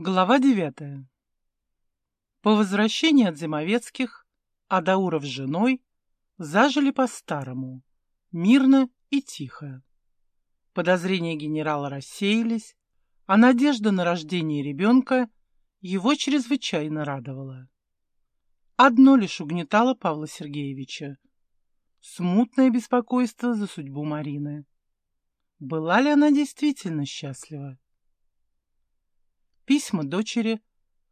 Глава девятая. По возвращении от Зимовецких Адауров с женой зажили по-старому, мирно и тихо. Подозрения генерала рассеялись, а надежда на рождение ребенка его чрезвычайно радовала. Одно лишь угнетало Павла Сергеевича — смутное беспокойство за судьбу Марины. Была ли она действительно счастлива? Письма дочери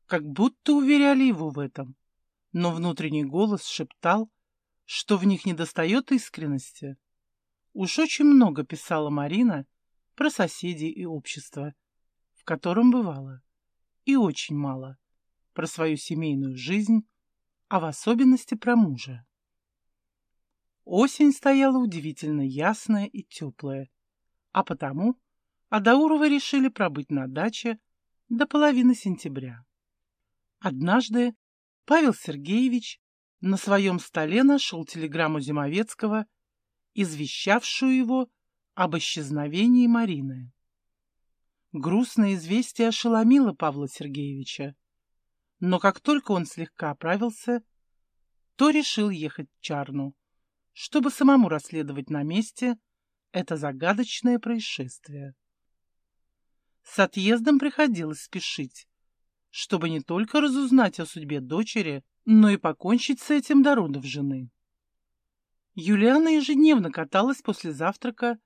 как будто уверяли его в этом, но внутренний голос шептал, что в них недостает искренности. Уж очень много писала Марина про соседей и общество, в котором бывала, и очень мало про свою семейную жизнь, а в особенности про мужа. Осень стояла удивительно ясная и теплая, а потому Адауровы решили пробыть на даче до половины сентября. Однажды Павел Сергеевич на своем столе нашел телеграмму Зимовецкого, извещавшую его об исчезновении Марины. Грустное известие ошеломило Павла Сергеевича, но как только он слегка оправился, то решил ехать в Чарну, чтобы самому расследовать на месте это загадочное происшествие. С отъездом приходилось спешить, чтобы не только разузнать о судьбе дочери, но и покончить с этим до родов жены. Юлиана ежедневно каталась после завтрака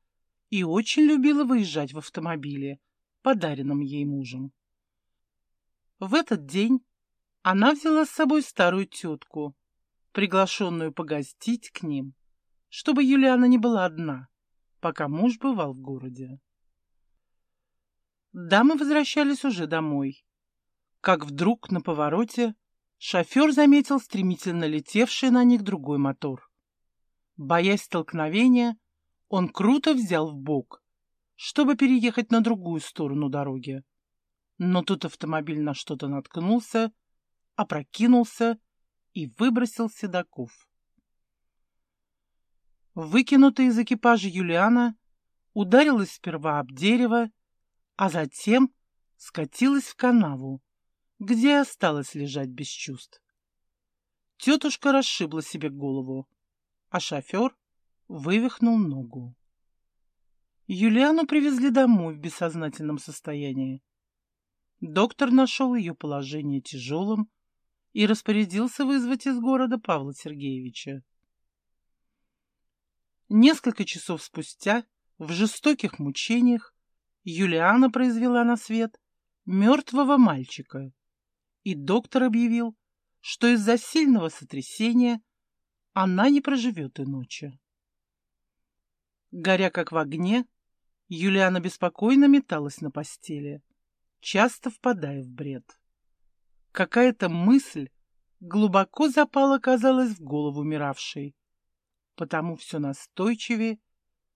и очень любила выезжать в автомобиле, подаренном ей мужем. В этот день она взяла с собой старую тетку, приглашенную погостить к ним, чтобы Юлиана не была одна, пока муж бывал в городе. Дамы возвращались уже домой. Как вдруг на повороте шофер заметил стремительно летевший на них другой мотор. Боясь столкновения, он круто взял в бок, чтобы переехать на другую сторону дороги. Но тут автомобиль на что-то наткнулся, опрокинулся и выбросил седаков. Выкинутая из экипажа Юлиана ударилась сперва об дерево а затем скатилась в канаву, где осталась лежать без чувств. Тетушка расшибла себе голову, а шофер вывихнул ногу. Юлиану привезли домой в бессознательном состоянии. Доктор нашел ее положение тяжелым и распорядился вызвать из города Павла Сергеевича. Несколько часов спустя, в жестоких мучениях, Юлиана произвела на свет мертвого мальчика, и доктор объявил, что из-за сильного сотрясения она не проживет и ночи. Горя как в огне, Юлиана беспокойно металась на постели, часто впадая в бред. Какая-то мысль глубоко запала, казалось, в голову умиравшей, потому все настойчивее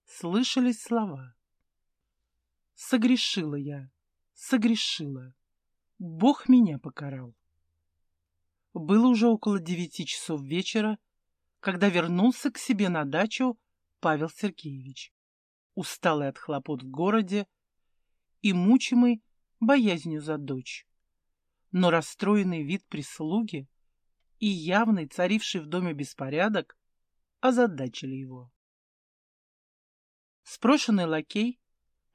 слышались слова. Согрешила я, согрешила. Бог меня покарал. Было уже около девяти часов вечера, когда вернулся к себе на дачу Павел Сергеевич, усталый от хлопот в городе и мучимый боязнью за дочь. Но расстроенный вид прислуги и явный царивший в доме беспорядок озадачили его. Спрошенный лакей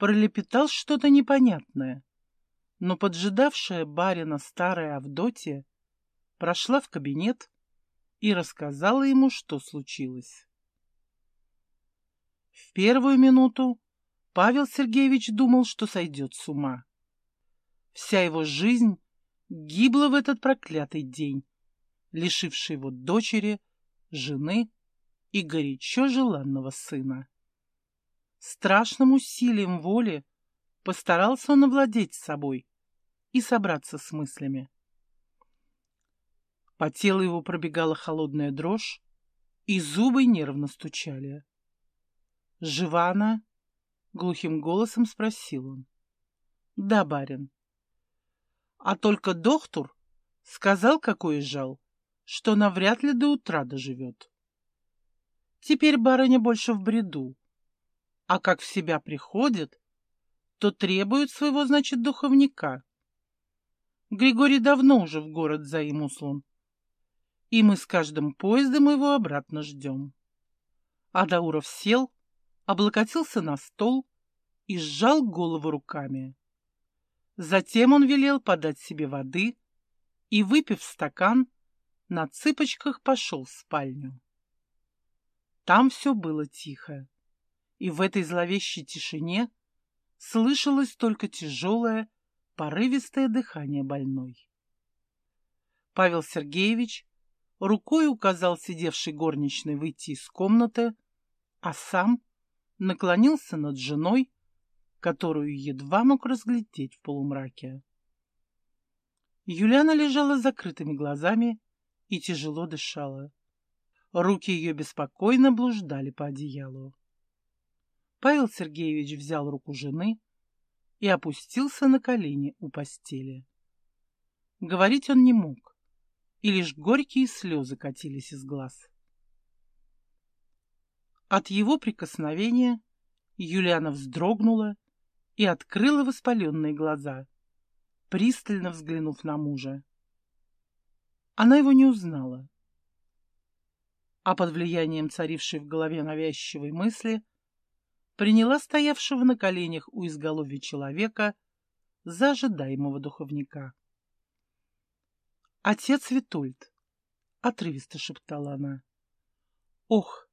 пролепетал что-то непонятное, но поджидавшая барина старая Авдотья прошла в кабинет и рассказала ему, что случилось. В первую минуту Павел Сергеевич думал, что сойдет с ума. Вся его жизнь гибла в этот проклятый день, лишивший его дочери, жены и горячо желанного сына. Страшным усилием воли постарался он овладеть собой и собраться с мыслями. По телу его пробегала холодная дрожь, и зубы нервно стучали. «Жива она?» — глухим голосом спросил он. «Да, барин». «А только доктор сказал, какой жал, что навряд ли до утра доживет. Теперь барыня больше в бреду, а как в себя приходит, то требует своего, значит, духовника. Григорий давно уже в город заимуслан. И мы с каждым поездом его обратно ждем. Адауров сел, облокотился на стол и сжал голову руками. Затем он велел подать себе воды и, выпив стакан, на цыпочках пошел в спальню. Там все было тихо, и в этой зловещей тишине слышалось только тяжелое, порывистое дыхание больной. Павел Сергеевич рукой указал сидевшей горничной выйти из комнаты, а сам наклонился над женой, которую едва мог разглядеть в полумраке. Юлиана лежала с закрытыми глазами и тяжело дышала. Руки ее беспокойно блуждали по одеялу. Павел Сергеевич взял руку жены и опустился на колени у постели. Говорить он не мог, и лишь горькие слезы катились из глаз. От его прикосновения Юлиана вздрогнула и открыла воспаленные глаза, пристально взглянув на мужа. Она его не узнала. А под влиянием царившей в голове навязчивой мысли приняла стоявшего на коленях у изголовья человека за ожидаемого духовника. «Отец Витольд!» — отрывисто шептала она. «Ох,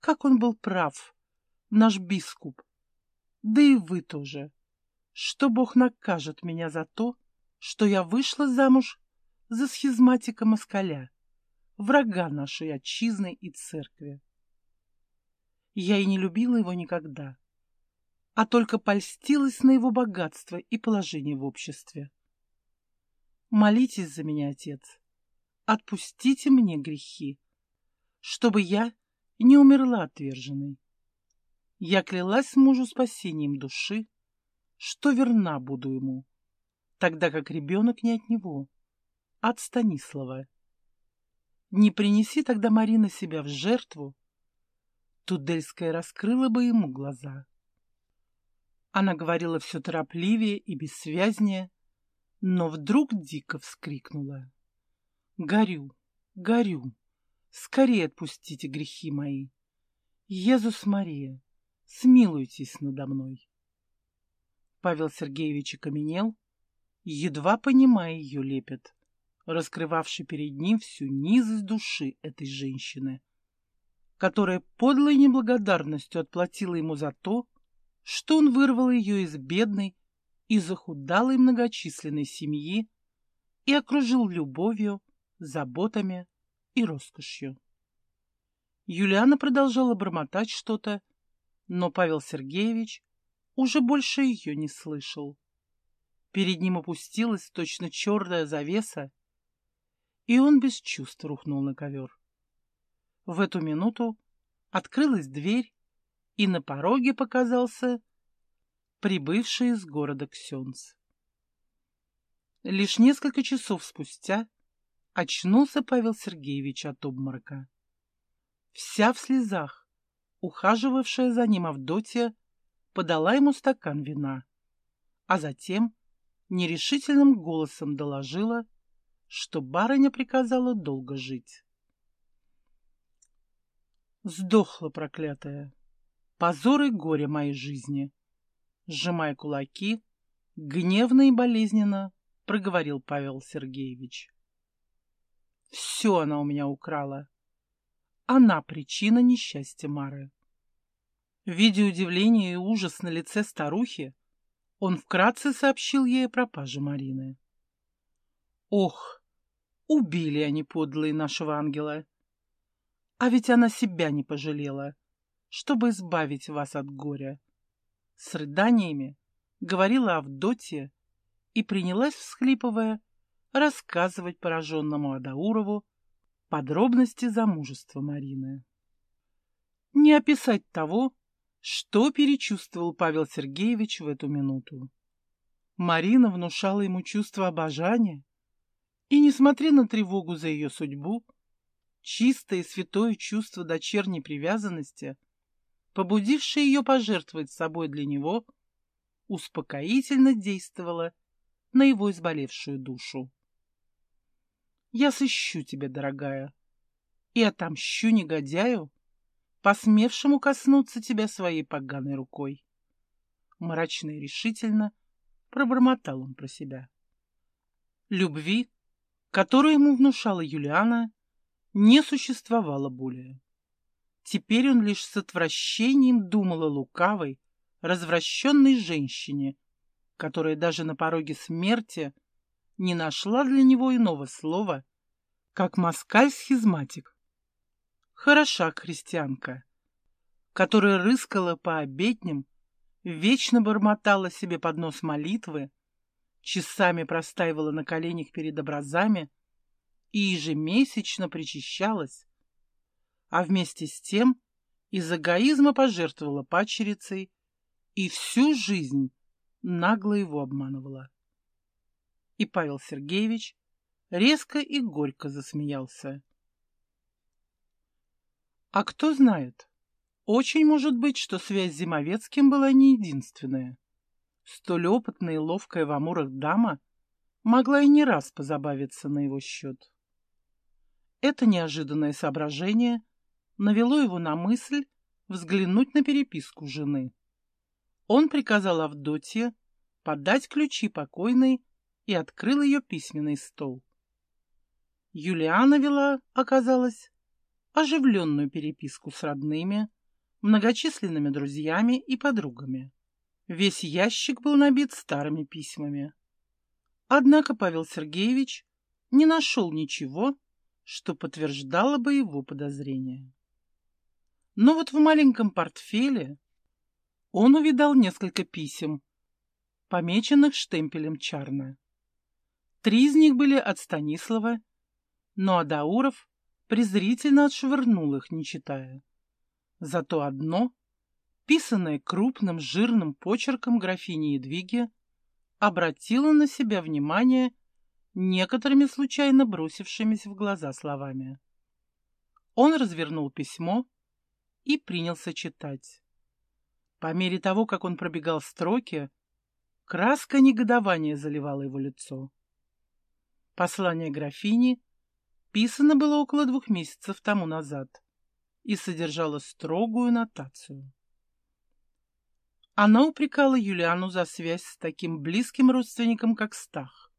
как он был прав, наш бискуп! Да и вы тоже! Что Бог накажет меня за то, что я вышла замуж за схизматика Москаля, врага нашей отчизны и церкви. Я и не любила его никогда, а только польстилась на его богатство и положение в обществе. Молитесь за меня, отец, отпустите мне грехи, чтобы я не умерла отверженной. Я клялась мужу спасением души, что верна буду ему, тогда как ребенок не от него, а от Станислава. Не принеси тогда Марина себя в жертву, Тудельская раскрыла бы ему глаза. Она говорила все торопливее и бессвязнее, но вдруг дико вскрикнула. «Горю, горю! Скорее отпустите грехи мои! Иисус Мария, смилуйтесь надо мной!» Павел Сергеевич окаменел, едва понимая ее лепет, раскрывавший перед ним всю низость души этой женщины — которая подлой неблагодарностью отплатила ему за то, что он вырвал ее из бедной и захудалой многочисленной семьи и окружил любовью, заботами и роскошью. Юлиана продолжала бормотать что-то, но Павел Сергеевич уже больше ее не слышал. Перед ним опустилась точно черная завеса, и он без чувств рухнул на ковер. В эту минуту открылась дверь, и на пороге показался прибывший из города Ксенц. Лишь несколько часов спустя очнулся Павел Сергеевич от обморока. Вся в слезах, ухаживавшая за ним Авдотья, подала ему стакан вина, а затем нерешительным голосом доложила, что барыня приказала долго жить. Сдохла проклятая. Позор и горе моей жизни. Сжимая кулаки, гневно и болезненно проговорил Павел Сергеевич. Все она у меня украла. Она причина несчастья Мары. Видя удивление и ужас на лице старухи, он вкратце сообщил ей о пропаже Марины. Ох, убили они подлые нашего ангела. А ведь она себя не пожалела, чтобы избавить вас от горя. С рыданиями говорила Авдотья и принялась, всхлипывая, рассказывать пораженному Адаурову подробности замужества Марины. Не описать того, что перечувствовал Павел Сергеевич в эту минуту. Марина внушала ему чувство обожания, и, несмотря на тревогу за ее судьбу, чистое и святое чувство дочерней привязанности, побудившее ее пожертвовать собой для него, успокоительно действовало на его изболевшую душу. «Я сыщу тебя, дорогая, и отомщу негодяю, посмевшему коснуться тебя своей поганой рукой». Мрачно и решительно пробормотал он про себя. Любви, которую ему внушала Юлиана, не существовало более. Теперь он лишь с отвращением думал о лукавой, развращенной женщине, которая даже на пороге смерти не нашла для него иного слова, как москаль-схизматик. Хороша христианка, которая рыскала по обедням, вечно бормотала себе под нос молитвы, часами простаивала на коленях перед образами и ежемесячно причащалась, а вместе с тем из эгоизма пожертвовала пачерицей и всю жизнь нагло его обманывала. И Павел Сергеевич резко и горько засмеялся. А кто знает, очень может быть, что связь с Зимовецким была не единственная. Столь опытная и ловкая в амурах дама могла и не раз позабавиться на его счет. Это неожиданное соображение навело его на мысль взглянуть на переписку жены. Он приказал Авдотье подать ключи покойной и открыл ее письменный стол. Юлиана вела, оказалось, оживленную переписку с родными, многочисленными друзьями и подругами. Весь ящик был набит старыми письмами. Однако Павел Сергеевич не нашел ничего, что подтверждало бы его подозрения. Но вот в маленьком портфеле он увидал несколько писем, помеченных штемпелем Чарна. Три из них были от Станислава, но Адауров презрительно отшвырнул их, не читая. Зато одно, писанное крупным жирным почерком графини Едвиги, обратило на себя внимание некоторыми случайно бросившимися в глаза словами. Он развернул письмо и принялся читать. По мере того, как он пробегал строки, краска негодования заливала его лицо. Послание графини писано было около двух месяцев тому назад и содержало строгую нотацию. Она упрекала Юлиану за связь с таким близким родственником, как Стах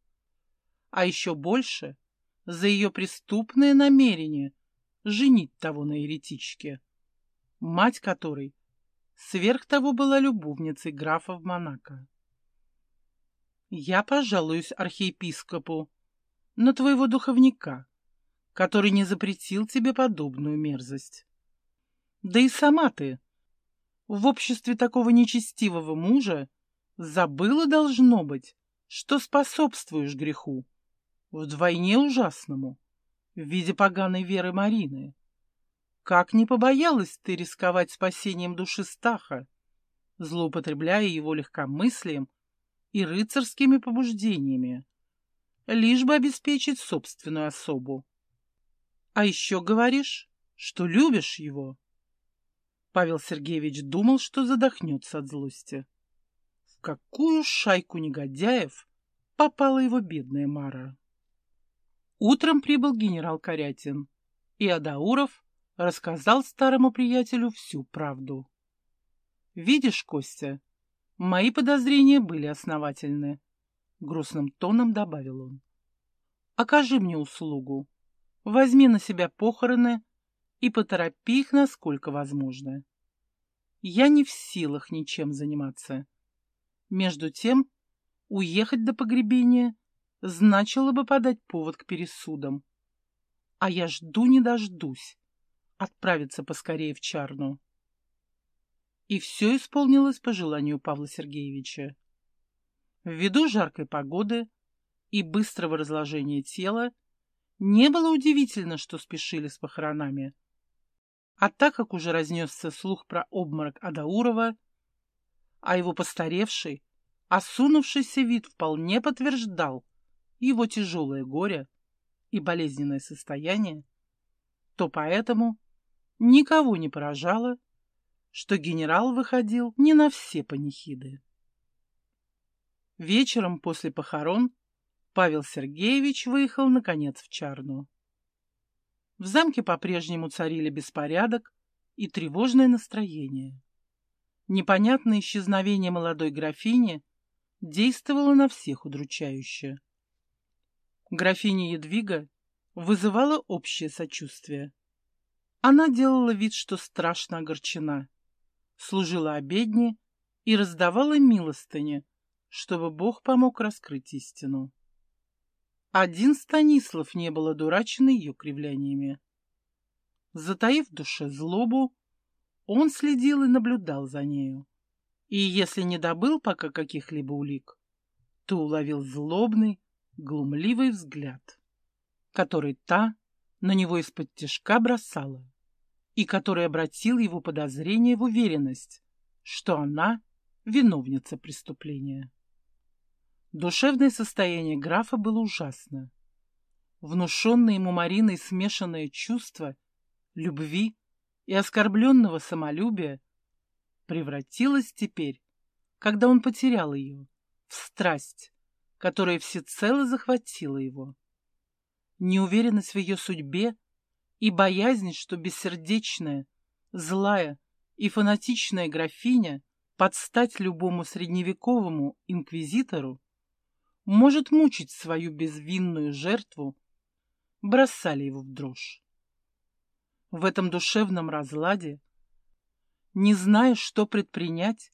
а еще больше за ее преступное намерение женить того на еретичке, мать которой сверх того была любовницей графа в Монако. Я пожалуюсь архиепископу на твоего духовника, который не запретил тебе подобную мерзость. Да и сама ты в обществе такого нечестивого мужа забыла, должно быть, что способствуешь греху вдвойне ужасному, в виде поганой веры Марины. Как не побоялась ты рисковать спасением души Стаха, злоупотребляя его легкомыслием и рыцарскими побуждениями, лишь бы обеспечить собственную особу. А еще говоришь, что любишь его. Павел Сергеевич думал, что задохнется от злости. В какую шайку негодяев попала его бедная Мара? Утром прибыл генерал Корятин, и Адауров рассказал старому приятелю всю правду. «Видишь, Костя, мои подозрения были основательны», — грустным тоном добавил он. «Окажи мне услугу, возьми на себя похороны и поторопи их насколько возможно. Я не в силах ничем заниматься. Между тем, уехать до погребения значило бы подать повод к пересудам. А я жду не дождусь отправиться поскорее в Чарну. И все исполнилось по желанию Павла Сергеевича. Ввиду жаркой погоды и быстрого разложения тела не было удивительно, что спешили с похоронами. А так как уже разнесся слух про обморок Адаурова, а его постаревший, осунувшийся вид вполне подтверждал, его тяжелое горе и болезненное состояние, то поэтому никого не поражало, что генерал выходил не на все панихиды. Вечером после похорон Павел Сергеевич выехал, наконец, в Чарну. В замке по-прежнему царили беспорядок и тревожное настроение. Непонятное исчезновение молодой графини действовало на всех удручающе. Графиня Едвига вызывала общее сочувствие. Она делала вид, что страшно огорчена, служила обедне и раздавала милостыни, чтобы Бог помог раскрыть истину. Один Станислав не был одурачен ее кривляниями. Затаив в душе злобу, он следил и наблюдал за нею. И если не добыл пока каких-либо улик, то уловил злобный, глумливый взгляд, который та на него из-под тяжка бросала, и который обратил его подозрение в уверенность, что она виновница преступления. Душевное состояние графа было ужасно. Внушенное ему Мариной смешанное чувство любви и оскорбленного самолюбия превратилось теперь, когда он потерял ее, в страсть, которая всецело захватила его. Неуверенность в ее судьбе и боязнь, что бессердечная, злая и фанатичная графиня подстать любому средневековому инквизитору может мучить свою безвинную жертву, бросали его в дрожь. В этом душевном разладе, не зная, что предпринять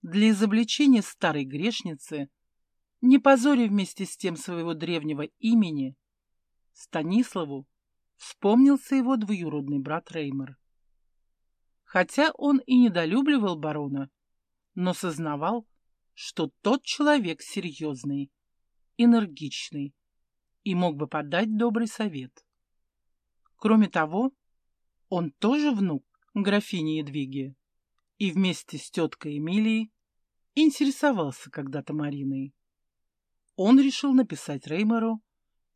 для изобличения старой грешницы, не позоря вместе с тем своего древнего имени, Станиславу вспомнился его двоюродный брат Реймер. Хотя он и недолюбливал барона, но сознавал, что тот человек серьезный энергичный и мог бы подать добрый совет. Кроме того, он тоже внук графини Едвиги и вместе с теткой Эмилией интересовался когда-то Мариной. Он решил написать Реймеру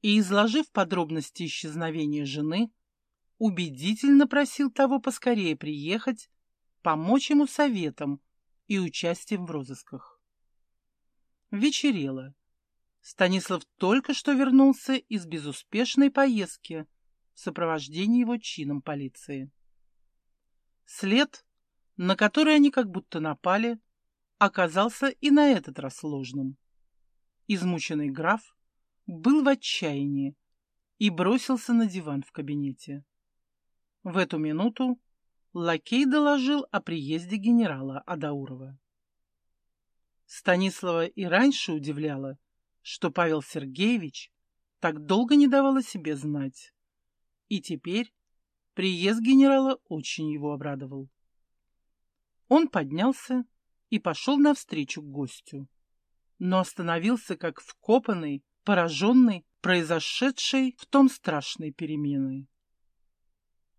и, изложив подробности исчезновения жены, убедительно просил того поскорее приехать, помочь ему советом и участием в розысках. Вечерело. Станислав только что вернулся из безуспешной поездки в сопровождении его чином полиции. След, на который они как будто напали, оказался и на этот раз ложным. Измученный граф был в отчаянии и бросился на диван в кабинете. В эту минуту лакей доложил о приезде генерала Адаурова. Станислава и раньше удивляло, что Павел Сергеевич так долго не давал о себе знать. И теперь приезд генерала очень его обрадовал. Он поднялся и пошел навстречу к гостю, но остановился как вкопанный, пораженный, произошедшей в том страшной переменой.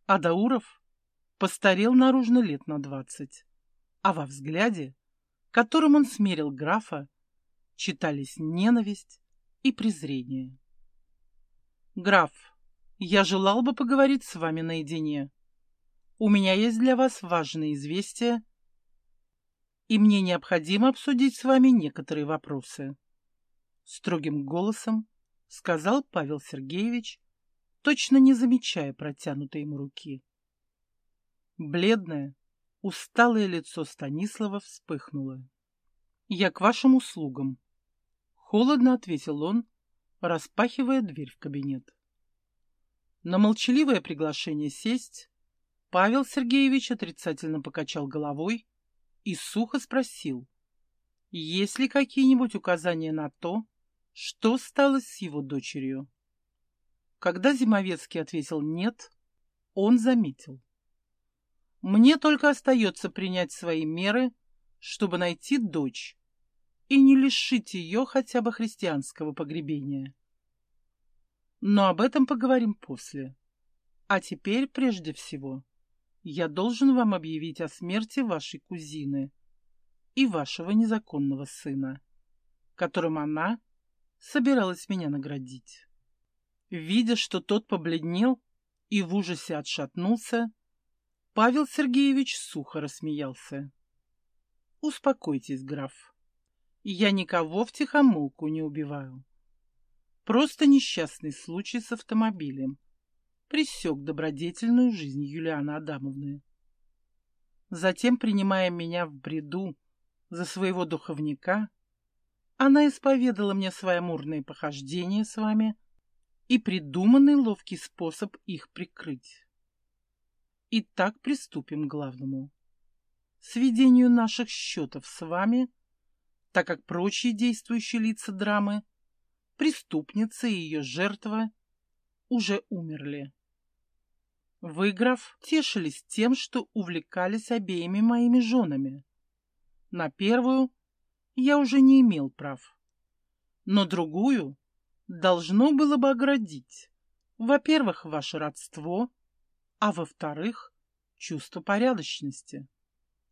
Адауров постарел наружно лет на двадцать, а во взгляде, которым он смерил графа, читались ненависть и презрение. «Граф, я желал бы поговорить с вами наедине. У меня есть для вас важные известия, и мне необходимо обсудить с вами некоторые вопросы». Строгим голосом сказал Павел Сергеевич, точно не замечая протянутой ему руки. Бледное, усталое лицо Станислава вспыхнуло. «Я к вашим услугам», Холодно ответил он, распахивая дверь в кабинет. На молчаливое приглашение сесть Павел Сергеевич отрицательно покачал головой и сухо спросил, есть ли какие-нибудь указания на то, что стало с его дочерью. Когда Зимовецкий ответил «нет», он заметил. «Мне только остается принять свои меры, чтобы найти дочь, и не лишить ее хотя бы христианского погребения. Но об этом поговорим после. А теперь, прежде всего, я должен вам объявить о смерти вашей кузины и вашего незаконного сына, которым она собиралась меня наградить. Видя, что тот побледнел и в ужасе отшатнулся, Павел Сергеевич сухо рассмеялся. «Успокойтесь, граф. Я никого втихомолку не убиваю. Просто несчастный случай с автомобилем пресек добродетельную жизнь Юлианы Адамовны. Затем, принимая меня в бреду за своего духовника, она исповедала мне свои амурные похождения с вами и придуманный ловкий способ их прикрыть. Итак, приступим к главному. Сведению наших счетов с вами, так как прочие действующие лица драмы, преступница и ее жертва, уже умерли. Вы, граф, тешились тем, что увлекались обеими моими женами. На первую я уже не имел прав. Но другую должно было бы оградить. Во-первых, ваше родство, а во-вторых, чувство порядочности,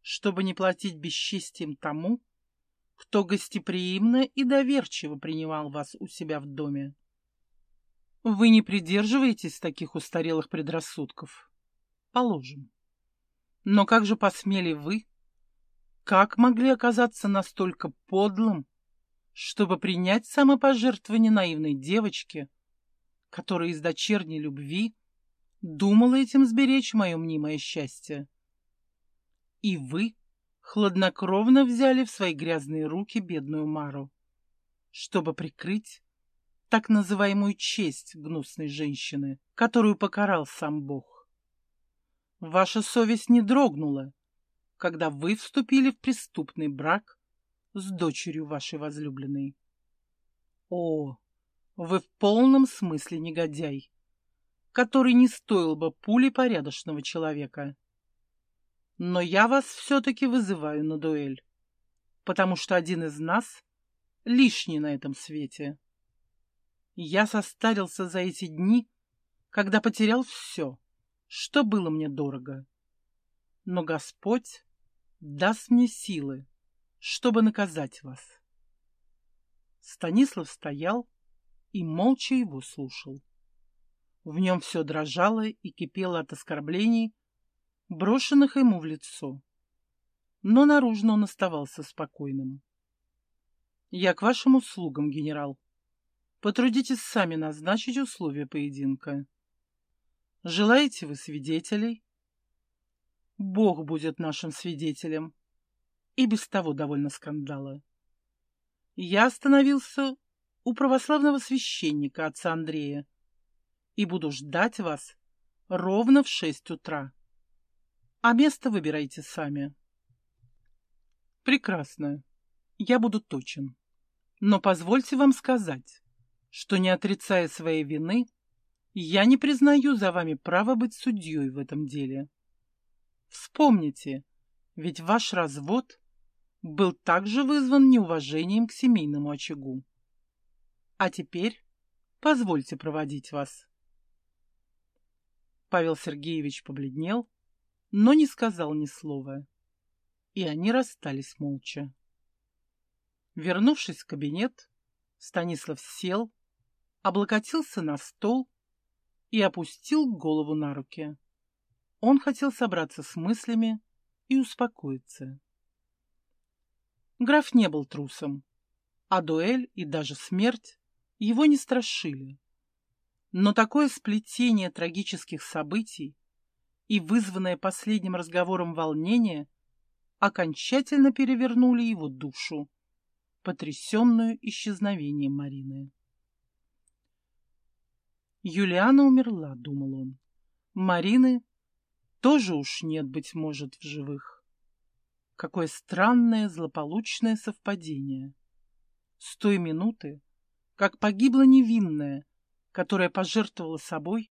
чтобы не платить бесчестием тому, кто гостеприимно и доверчиво принимал вас у себя в доме. Вы не придерживаетесь таких устарелых предрассудков? Положим. Но как же посмели вы как могли оказаться настолько подлым, чтобы принять самопожертвование наивной девочки, которая из дочерней любви думала этим сберечь мое мнимое счастье? И вы хладнокровно взяли в свои грязные руки бедную Мару, чтобы прикрыть так называемую честь гнусной женщины, которую покарал сам Бог. Ваша совесть не дрогнула, когда вы вступили в преступный брак с дочерью вашей возлюбленной. О, вы в полном смысле негодяй, который не стоил бы пули порядочного человека. Но я вас все-таки вызываю на дуэль, потому что один из нас лишний на этом свете. Я состарился за эти дни, когда потерял все, что было мне дорого. Но Господь даст мне силы, чтобы наказать вас. Станислав стоял и молча его слушал. В нем все дрожало и кипело от оскорблений, брошенных ему в лицо. Но наружно он оставался спокойным. «Я к вашим услугам, генерал. Потрудитесь сами назначить условия поединка. Желаете вы свидетелей?» Бог будет нашим свидетелем. И без того довольно скандала. Я остановился у православного священника отца Андрея и буду ждать вас ровно в шесть утра. А место выбирайте сами. Прекрасно. Я буду точен. Но позвольте вам сказать, что, не отрицая своей вины, я не признаю за вами право быть судьей в этом деле. Вспомните, ведь ваш развод был также вызван неуважением к семейному очагу. А теперь позвольте проводить вас. Павел Сергеевич побледнел, но не сказал ни слова, и они расстались молча. Вернувшись в кабинет, Станислав сел, облокотился на стол и опустил голову на руки. Он хотел собраться с мыслями и успокоиться. Граф не был трусом, а дуэль и даже смерть его не страшили. Но такое сплетение трагических событий и вызванное последним разговором волнение окончательно перевернули его душу, потрясенную исчезновением Марины. Юлиана умерла, думал он. Марины тоже уж нет, быть может, в живых. Какое странное злополучное совпадение. С той минуты, как погибла невинная, которая пожертвовала собой,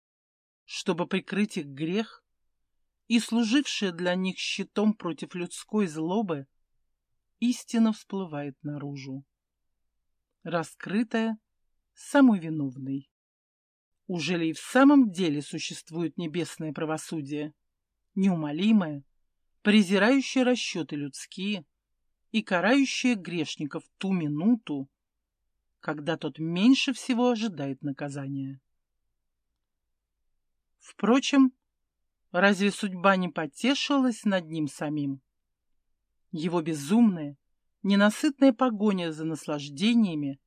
чтобы прикрыть их грех, и служившая для них щитом против людской злобы, истина всплывает наружу. Раскрытая самой виновной. Уже ли и в самом деле существует небесное правосудие? неумолимая, презирающая расчеты людские и карающая грешников ту минуту, когда тот меньше всего ожидает наказания. Впрочем, разве судьба не потешилась над ним самим? Его безумное, ненасытная погоня за наслаждениями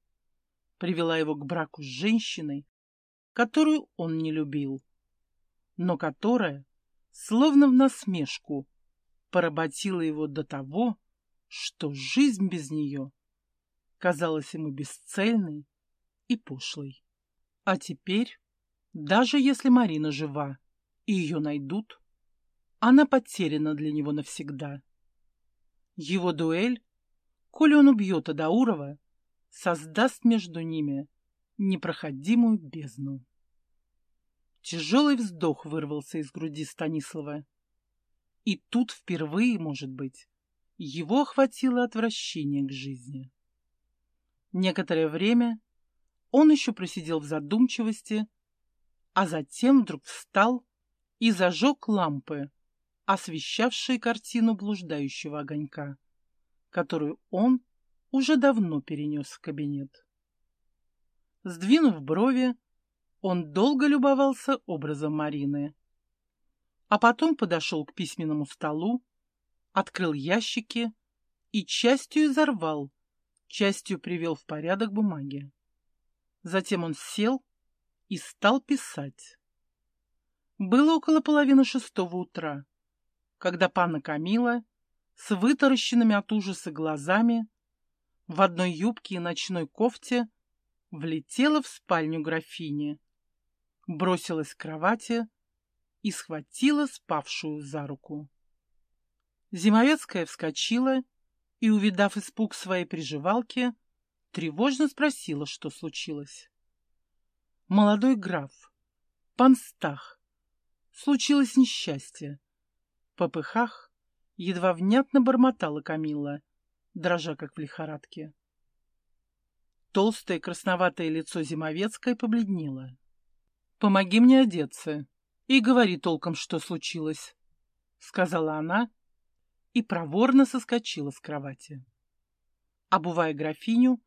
привела его к браку с женщиной, которую он не любил, но которая, словно в насмешку, поработила его до того, что жизнь без нее казалась ему бесцельной и пошлой. А теперь, даже если Марина жива и ее найдут, она потеряна для него навсегда. Его дуэль, коли он убьет Адаурова, создаст между ними непроходимую бездну. Тяжелый вздох вырвался из груди Станислава. И тут впервые, может быть, его охватило отвращение к жизни. Некоторое время он еще просидел в задумчивости, а затем вдруг встал и зажег лампы, освещавшие картину блуждающего огонька, которую он уже давно перенес в кабинет. Сдвинув брови, он долго любовался образом Марины, а потом подошел к письменному столу, открыл ящики и частью изорвал, частью привел в порядок бумаги. Затем он сел и стал писать. Было около половины шестого утра, когда панна Камила с вытаращенными от ужаса глазами в одной юбке и ночной кофте влетела в спальню графини, бросилась к кровати и схватила спавшую за руку. Зимовецкая вскочила и, увидав испуг своей приживалки, тревожно спросила, что случилось. «Молодой граф, пан Стах, случилось несчастье». В попыхах едва внятно бормотала Камилла, дрожа как в лихорадке. Толстое красноватое лицо Зимовецкой побледнело. «Помоги мне одеться и говори толком, что случилось», — сказала она и проворно соскочила с кровати. Обувая графиню,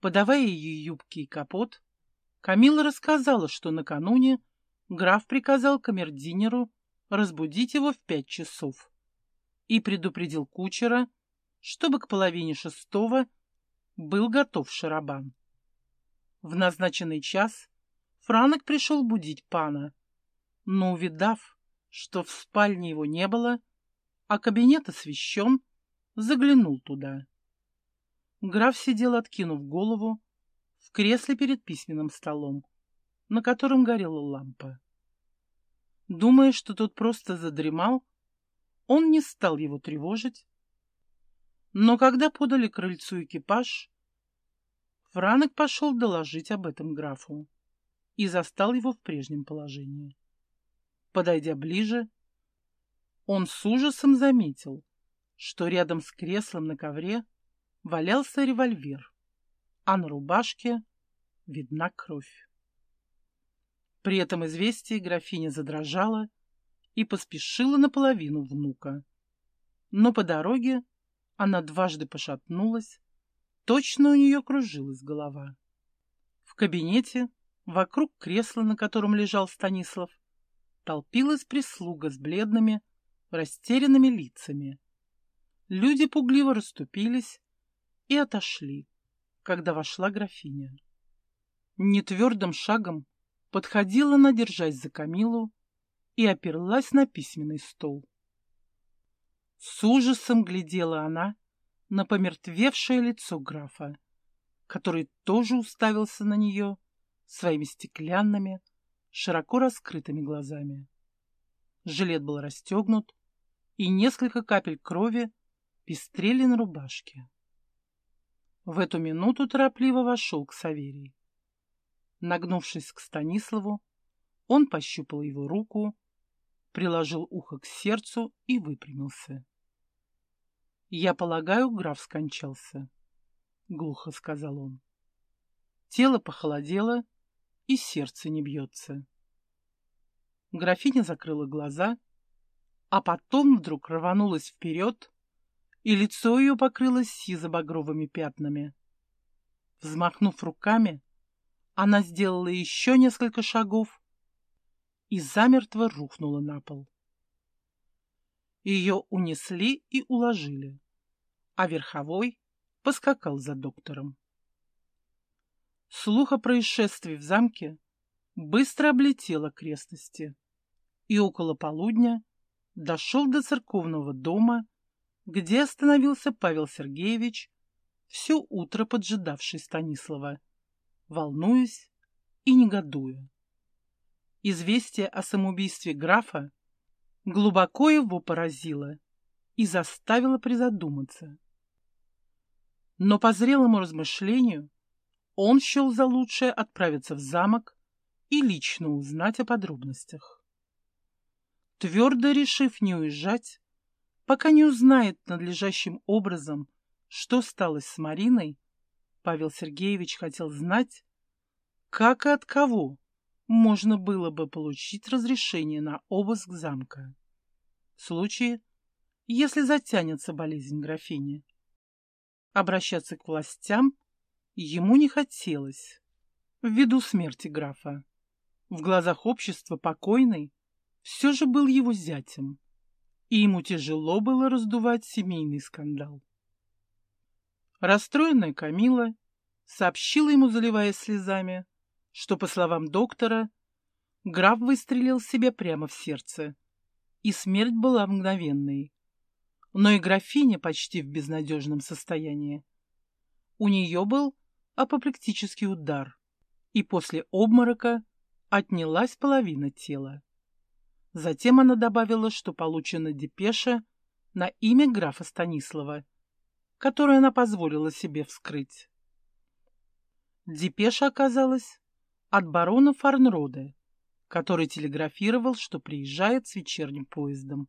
подавая ей юбки и капот, Камила рассказала, что накануне граф приказал камердинеру разбудить его в пять часов и предупредил кучера, чтобы к половине шестого был готов шарабан. В назначенный час Франок пришел будить пана, но, увидав, что в спальне его не было, а кабинет освещен, заглянул туда. Граф сидел, откинув голову, в кресле перед письменным столом, на котором горела лампа. Думая, что тот просто задремал, он не стал его тревожить. Но когда подали крыльцу экипаж, Франок пошел доложить об этом графу и застал его в прежнем положении. Подойдя ближе, он с ужасом заметил, что рядом с креслом на ковре валялся револьвер, а на рубашке видна кровь. При этом известии графиня задрожала и поспешила наполовину внука. Но по дороге она дважды пошатнулась, точно у нее кружилась голова. В кабинете, вокруг кресла, на котором лежал Станислав, толпилась прислуга с бледными, растерянными лицами. Люди пугливо расступились и отошли, когда вошла графиня. Нетвердым шагом подходила она, держась за Камилу, и оперлась на письменный стол. С ужасом глядела она на помертвевшее лицо графа, который тоже уставился на нее своими стеклянными, широко раскрытыми глазами. Жилет был расстегнут, и несколько капель крови пестрели на рубашке. В эту минуту торопливо вошел к Саверии. Нагнувшись к Станиславу, он пощупал его руку, приложил ухо к сердцу и выпрямился. «Я полагаю, граф скончался», — глухо сказал он. Тело похолодело, и сердце не бьется. Графиня закрыла глаза, а потом вдруг рванулась вперед, и лицо ее покрылось сизо-багровыми пятнами. Взмахнув руками, она сделала еще несколько шагов и замертво рухнула на пол. Ее унесли и уложили, а верховой поскакал за доктором. Слух о происшествии в замке быстро облетел окрестности и около полудня дошел до церковного дома, где остановился Павел Сергеевич, все утро поджидавший Станислава, волнуясь и негодуя. Известие о самоубийстве графа глубоко его поразило и заставило призадуматься. Но по зрелому размышлению он счел за лучшее отправиться в замок и лично узнать о подробностях. Твердо решив не уезжать, пока не узнает надлежащим образом, что стало с Мариной, Павел Сергеевич хотел знать, как и от кого можно было бы получить разрешение на обыск замка. В случае, если затянется болезнь графини. Обращаться к властям ему не хотелось, ввиду смерти графа. В глазах общества покойный все же был его зятем, и ему тяжело было раздувать семейный скандал. Расстроенная Камила сообщила ему, заливаясь слезами, что, по словам доктора, граф выстрелил себе прямо в сердце, и смерть была мгновенной но и графиня почти в безнадежном состоянии. У нее был апоплектический удар, и после обморока отнялась половина тела. Затем она добавила, что получена депеша на имя графа Станислава, которую она позволила себе вскрыть. Депеша оказалась от барона Фарнроде, который телеграфировал, что приезжает с вечерним поездом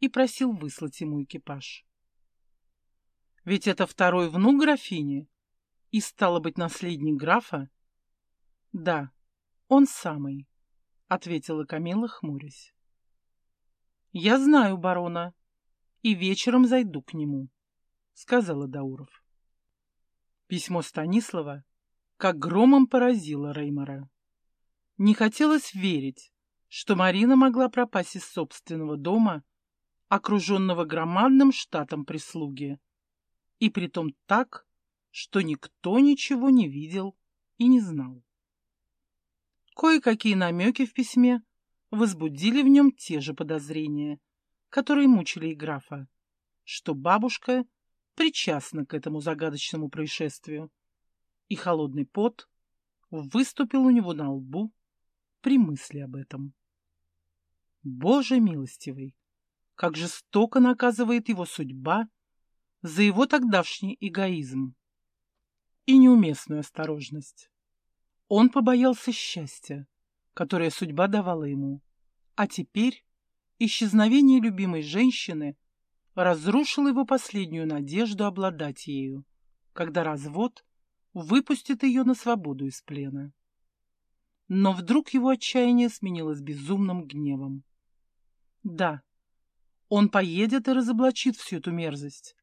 и просил выслать ему экипаж. Ведь это второй внук графини и, стало быть, наследник графа? Да, он самый, — ответила Камила, хмурясь. Я знаю барона и вечером зайду к нему, — сказала Дауров. Письмо Станислава как громом поразило Реймора. Не хотелось верить, что Марина могла пропасть из собственного дома окруженного громадным штатом прислуги. И притом так, что никто ничего не видел и не знал. Кое-какие намеки в письме возбудили в нем те же подозрения, которые мучили и графа, что бабушка причастна к этому загадочному происшествию, и холодный пот выступил у него на лбу при мысли об этом. Боже милостивый! как жестоко наказывает его судьба за его тогдашний эгоизм и неуместную осторожность. Он побоялся счастья, которое судьба давала ему, а теперь исчезновение любимой женщины разрушило его последнюю надежду обладать ею, когда развод выпустит ее на свободу из плена. Но вдруг его отчаяние сменилось безумным гневом. Да, он поедет и разоблачит всю эту мерзость.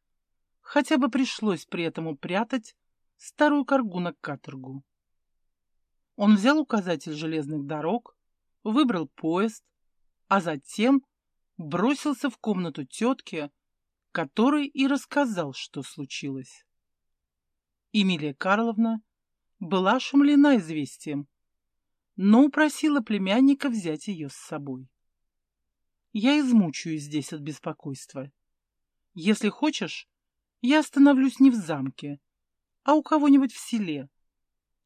Хотя бы пришлось при этом упрятать старую коргу на каторгу. Он взял указатель железных дорог, выбрал поезд, а затем бросился в комнату тетки, которой и рассказал, что случилось. Эмилия Карловна была шумлена известием, но упросила племянника взять ее с собой. Я измучаюсь здесь от беспокойства. Если хочешь, я остановлюсь не в замке, а у кого-нибудь в селе.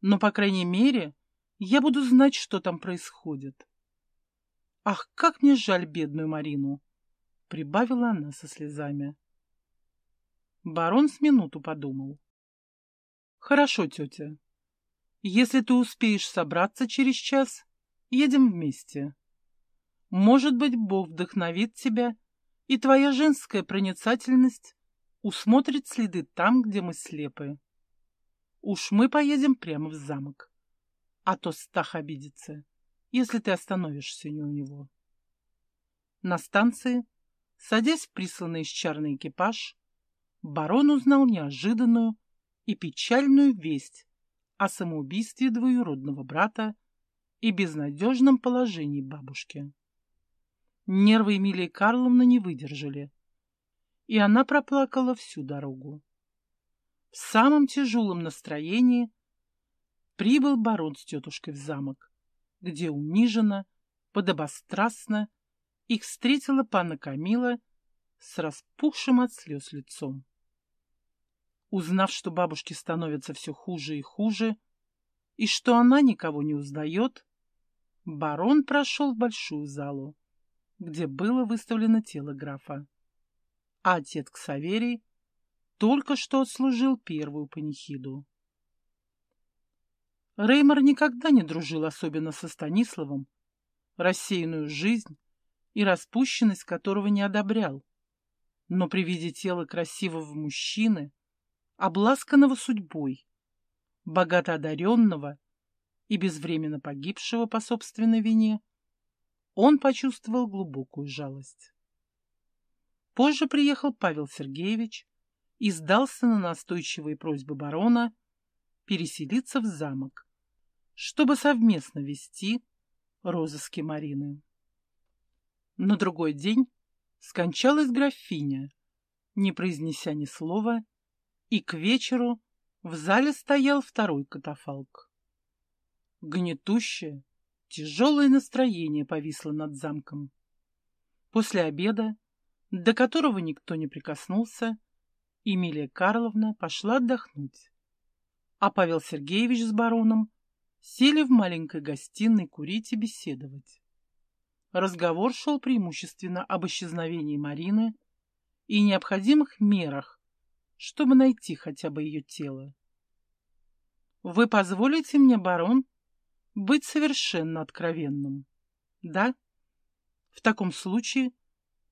Но, по крайней мере, я буду знать, что там происходит. Ах, как мне жаль бедную Марину! Прибавила она со слезами. Барон с минуту подумал. Хорошо, тетя. Если ты успеешь собраться через час, едем вместе. Может быть, Бог вдохновит тебя, и твоя женская проницательность усмотрит следы там, где мы слепы. Уж мы поедем прямо в замок. А то Стах обидится, если ты остановишься не у него. На станции, садясь в присланный из чарный экипаж, барон узнал неожиданную и печальную весть о самоубийстве двоюродного брата и безнадежном положении бабушки. Нервы Эмилии Карловны не выдержали, и она проплакала всю дорогу. В самом тяжелом настроении прибыл барон с тетушкой в замок, где униженно, подобострастно их встретила панна Камила с распухшим от слез лицом. Узнав, что бабушке становится все хуже и хуже, и что она никого не узнает, барон прошел в большую залу, где было выставлено тело графа. А отец Ксаверий только что отслужил первую панихиду. Реймор никогда не дружил особенно со Станиславом, рассеянную жизнь и распущенность которого не одобрял. Но при виде тела красивого мужчины, обласканного судьбой, богато одаренного и безвременно погибшего по собственной вине, он почувствовал глубокую жалость. Позже приехал Павел Сергеевич и сдался на настойчивые просьбы барона переселиться в замок, чтобы совместно вести розыски Марины. На другой день скончалась графиня, не произнеся ни слова, и к вечеру в зале стоял второй катафалк. Гнетущее, тяжелое настроение повисло над замком. После обеда, до которого никто не прикоснулся, Эмилия Карловна пошла отдохнуть, а Павел Сергеевич с бароном сели в маленькой гостиной курить и беседовать. Разговор шел преимущественно об исчезновении Марины и необходимых мерах, чтобы найти хотя бы ее тело. «Вы позволите мне, барон, быть совершенно откровенным?» «Да?» «В таком случае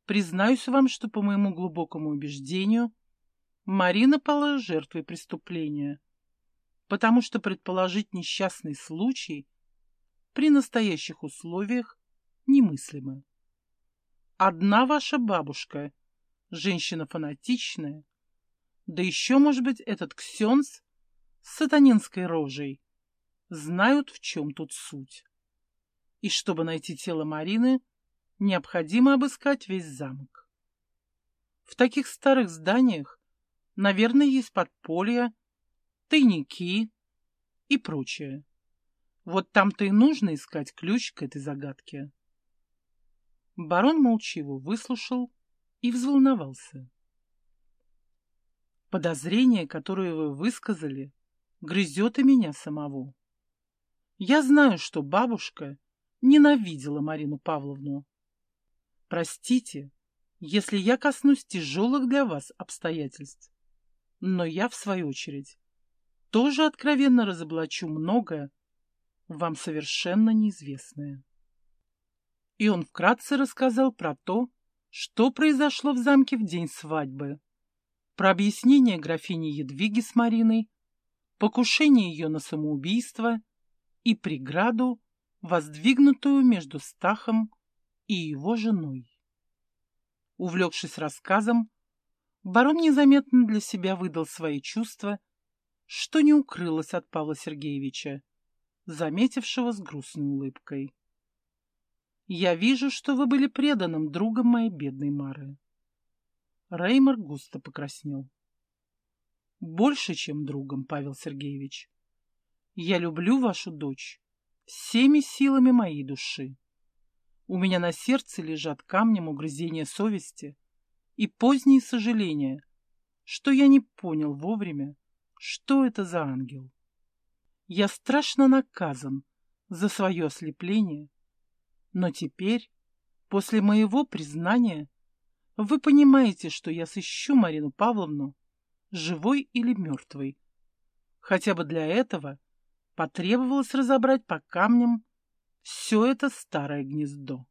признаюсь вам, что, по моему глубокому убеждению, Марина пала жертвой преступления» потому что предположить несчастный случай при настоящих условиях немыслимо. Одна ваша бабушка, женщина фанатичная, да еще, может быть, этот ксенс с сатанинской рожей, знают, в чем тут суть. И чтобы найти тело Марины, необходимо обыскать весь замок. В таких старых зданиях, наверное, есть подполья, тайники и прочее. Вот там-то и нужно искать ключ к этой загадке. Барон молчаливо выслушал и взволновался. Подозрение, которое вы высказали, грызет и меня самого. Я знаю, что бабушка ненавидела Марину Павловну. Простите, если я коснусь тяжелых для вас обстоятельств, но я, в свою очередь, тоже откровенно разоблачу многое, вам совершенно неизвестное. И он вкратце рассказал про то, что произошло в замке в день свадьбы, про объяснение графини Едвиги с Мариной, покушение ее на самоубийство и преграду, воздвигнутую между Стахом и его женой. Увлекшись рассказом, барон незаметно для себя выдал свои чувства что не укрылось от Павла Сергеевича, заметившего с грустной улыбкой. «Я вижу, что вы были преданным другом моей бедной Мары». Реймер густо покраснел. «Больше, чем другом, Павел Сергеевич. Я люблю вашу дочь всеми силами моей души. У меня на сердце лежат камнем угрызения совести и поздние сожаления, что я не понял вовремя, что это за ангел? Я страшно наказан за свое ослепление, но теперь, после моего признания, вы понимаете, что я сыщу Марину Павловну, живой или мертвой. Хотя бы для этого потребовалось разобрать по камням все это старое гнездо.